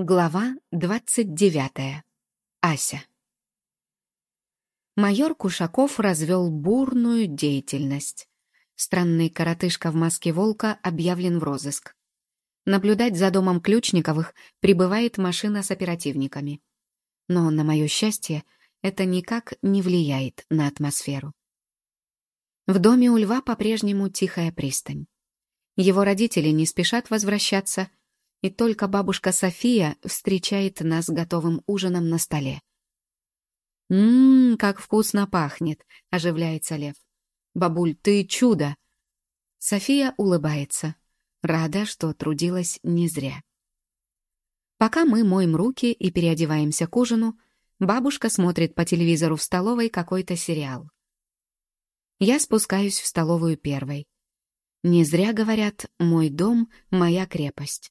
Глава двадцать девятая. Ася. Майор Кушаков развел бурную деятельность. Странный коротышка в маске волка объявлен в розыск. Наблюдать за домом Ключниковых прибывает машина с оперативниками. Но, на мое счастье, это никак не влияет на атмосферу. В доме у льва по-прежнему тихая пристань. Его родители не спешат возвращаться — и только бабушка София встречает нас готовым ужином на столе. «Ммм, как вкусно пахнет!» — оживляется Лев. «Бабуль, ты чудо!» София улыбается, рада, что трудилась не зря. Пока мы моем руки и переодеваемся к ужину, бабушка смотрит по телевизору в столовой какой-то сериал. Я спускаюсь в столовую первой. Не зря говорят «мой дом — моя крепость».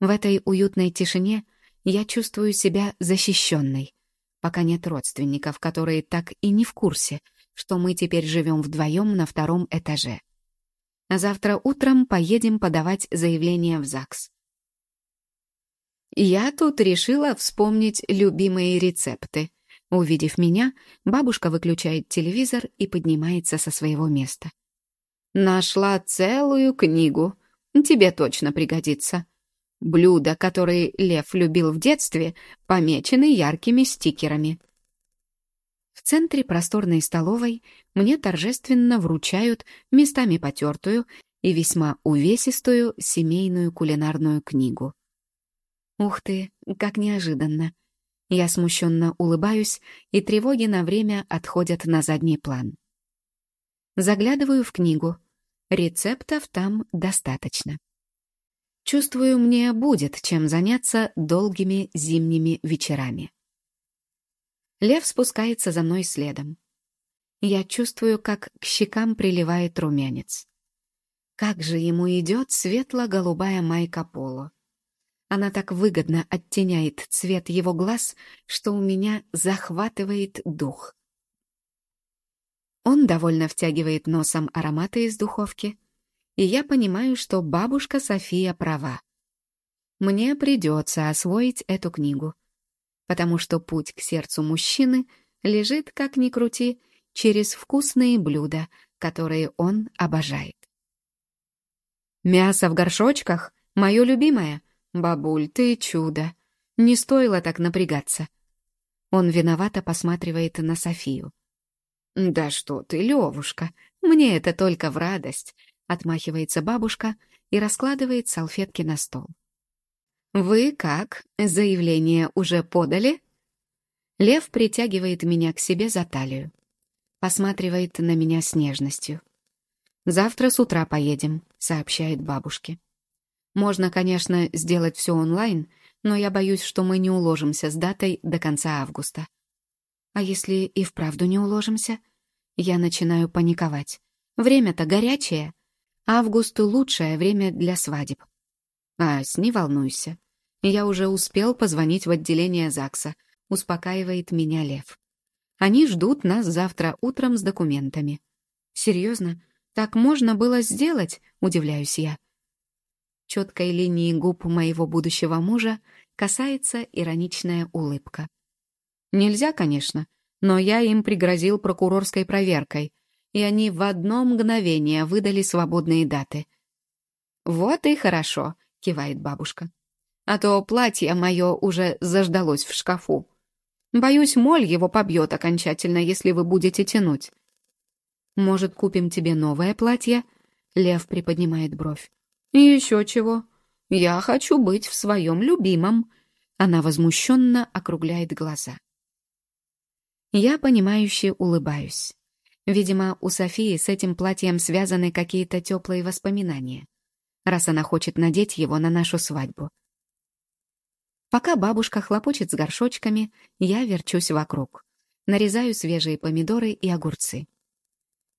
В этой уютной тишине я чувствую себя защищенной, пока нет родственников, которые так и не в курсе, что мы теперь живем вдвоем на втором этаже. А завтра утром поедем подавать заявление в ЗАГС. Я тут решила вспомнить любимые рецепты. Увидев меня, бабушка выключает телевизор и поднимается со своего места. «Нашла целую книгу. Тебе точно пригодится», Блюда, которые Лев любил в детстве, помечены яркими стикерами. В центре просторной столовой мне торжественно вручают местами потертую и весьма увесистую семейную кулинарную книгу. Ух ты, как неожиданно. Я смущенно улыбаюсь, и тревоги на время отходят на задний план. Заглядываю в книгу. Рецептов там достаточно. Чувствую, мне будет чем заняться долгими зимними вечерами. Лев спускается за мной следом. Я чувствую, как к щекам приливает румянец. Как же ему идет светло-голубая майка поло. Она так выгодно оттеняет цвет его глаз, что у меня захватывает дух. Он довольно втягивает носом ароматы из духовки — и я понимаю, что бабушка София права. Мне придется освоить эту книгу, потому что путь к сердцу мужчины лежит, как ни крути, через вкусные блюда, которые он обожает. Мясо в горшочках — мое любимое. Бабуль, ты чудо. Не стоило так напрягаться. Он виновато посматривает на Софию. «Да что ты, Левушка, мне это только в радость. Отмахивается бабушка и раскладывает салфетки на стол. «Вы как? Заявление уже подали?» Лев притягивает меня к себе за талию. Посматривает на меня с нежностью. «Завтра с утра поедем», — сообщает бабушке. «Можно, конечно, сделать все онлайн, но я боюсь, что мы не уложимся с датой до конца августа». «А если и вправду не уложимся?» Я начинаю паниковать. «Время-то горячее. Август — лучшее время для свадеб. Ась, не волнуйся. Я уже успел позвонить в отделение ЗАГСа. Успокаивает меня Лев. Они ждут нас завтра утром с документами. Серьезно? Так можно было сделать? Удивляюсь я. Четкой линии губ моего будущего мужа касается ироничная улыбка. Нельзя, конечно, но я им пригрозил прокурорской проверкой — и они в одно мгновение выдали свободные даты. «Вот и хорошо», — кивает бабушка. «А то платье мое уже заждалось в шкафу. Боюсь, моль его побьет окончательно, если вы будете тянуть». «Может, купим тебе новое платье?» Лев приподнимает бровь. еще чего. Я хочу быть в своем любимом». Она возмущенно округляет глаза. Я, понимающе улыбаюсь. Видимо, у Софии с этим платьем связаны какие-то теплые воспоминания, раз она хочет надеть его на нашу свадьбу. Пока бабушка хлопочет с горшочками, я верчусь вокруг. Нарезаю свежие помидоры и огурцы.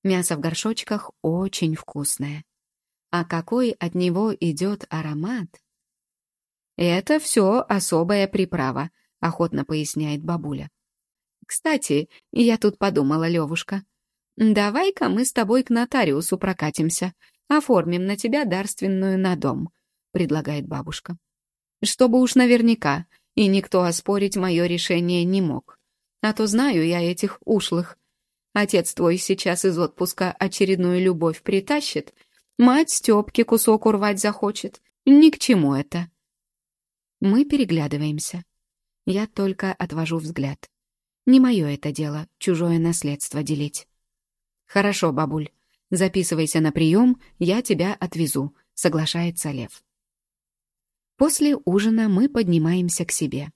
Мясо в горшочках очень вкусное. А какой от него идет аромат? «Это все особая приправа», — охотно поясняет бабуля. «Кстати, я тут подумала, Левушка, «Давай-ка мы с тобой к нотариусу прокатимся, оформим на тебя дарственную на дом», — предлагает бабушка. Чтобы уж наверняка, и никто оспорить мое решение не мог. А то знаю я этих ушлых. Отец твой сейчас из отпуска очередную любовь притащит, мать Степке кусок урвать захочет. Ни к чему это. Мы переглядываемся. Я только отвожу взгляд. Не мое это дело, чужое наследство делить. Хорошо, бабуль, записывайся на прием, я тебя отвезу, соглашается Лев. После ужина мы поднимаемся к себе.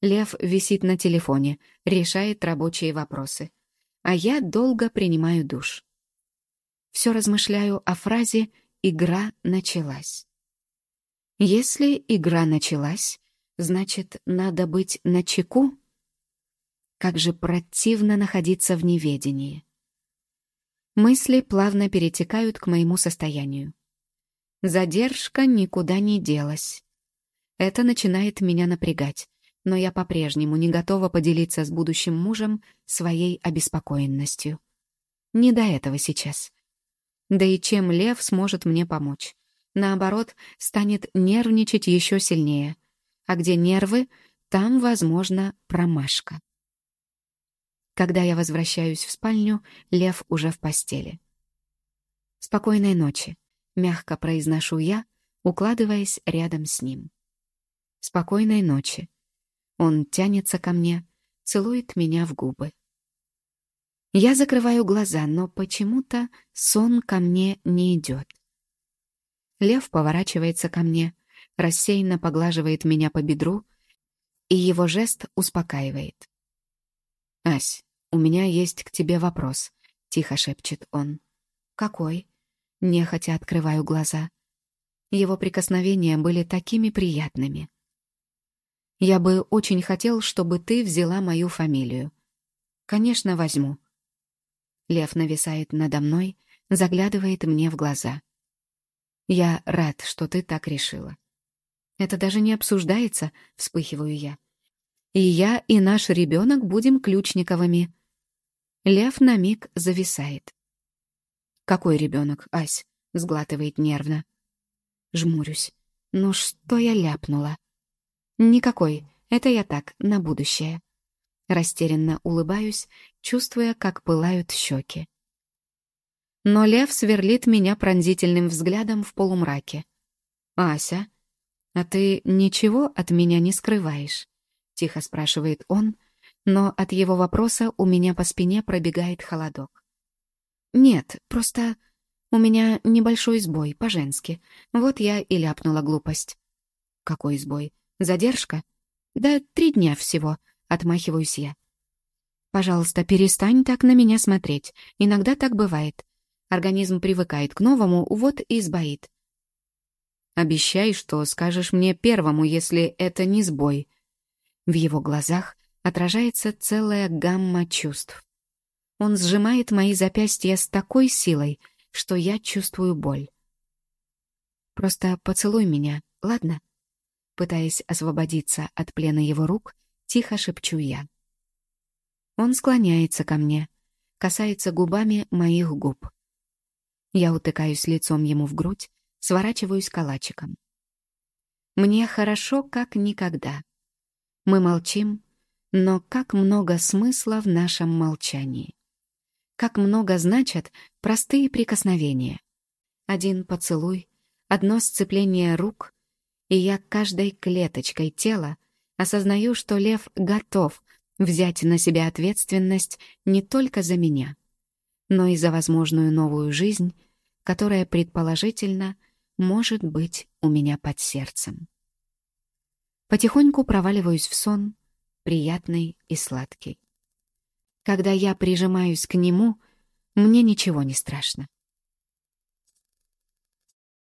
Лев висит на телефоне, решает рабочие вопросы. А я долго принимаю душ. Все размышляю о фразе «игра началась». Если игра началась, значит, надо быть начеку? Как же противно находиться в неведении. Мысли плавно перетекают к моему состоянию. Задержка никуда не делась. Это начинает меня напрягать, но я по-прежнему не готова поделиться с будущим мужем своей обеспокоенностью. Не до этого сейчас. Да и чем Лев сможет мне помочь? Наоборот, станет нервничать еще сильнее. А где нервы, там, возможно, промашка. Когда я возвращаюсь в спальню, Лев уже в постели. «Спокойной ночи», — мягко произношу я, укладываясь рядом с ним. «Спокойной ночи». Он тянется ко мне, целует меня в губы. Я закрываю глаза, но почему-то сон ко мне не идет. Лев поворачивается ко мне, рассеянно поглаживает меня по бедру, и его жест успокаивает. «Ась, «У меня есть к тебе вопрос», — тихо шепчет он. «Какой?» — нехотя открываю глаза. Его прикосновения были такими приятными. «Я бы очень хотел, чтобы ты взяла мою фамилию». «Конечно, возьму». Лев нависает надо мной, заглядывает мне в глаза. «Я рад, что ты так решила». «Это даже не обсуждается», — вспыхиваю я. «И я, и наш ребенок будем ключниковыми». Лев на миг зависает. «Какой ребенок, Ась?» — сглатывает нервно. Жмурюсь. «Ну что я ляпнула?» «Никакой. Это я так, на будущее». Растерянно улыбаюсь, чувствуя, как пылают щеки. Но лев сверлит меня пронзительным взглядом в полумраке. «Ася, а ты ничего от меня не скрываешь?» — тихо спрашивает он, — но от его вопроса у меня по спине пробегает холодок. «Нет, просто у меня небольшой сбой, по-женски. Вот я и ляпнула глупость». «Какой сбой? Задержка?» «Да три дня всего», — отмахиваюсь я. «Пожалуйста, перестань так на меня смотреть. Иногда так бывает. Организм привыкает к новому, вот и сбоит». «Обещай, что скажешь мне первому, если это не сбой». В его глазах отражается целая гамма чувств. Он сжимает мои запястья с такой силой, что я чувствую боль. «Просто поцелуй меня, ладно?» Пытаясь освободиться от плена его рук, тихо шепчу я. Он склоняется ко мне, касается губами моих губ. Я утыкаюсь лицом ему в грудь, сворачиваюсь калачиком. Мне хорошо, как никогда. Мы молчим, но как много смысла в нашем молчании. Как много значат простые прикосновения. Один поцелуй, одно сцепление рук, и я каждой клеточкой тела осознаю, что лев готов взять на себя ответственность не только за меня, но и за возможную новую жизнь, которая, предположительно, может быть у меня под сердцем. Потихоньку проваливаюсь в сон, приятный и сладкий. Когда я прижимаюсь к нему, мне ничего не страшно.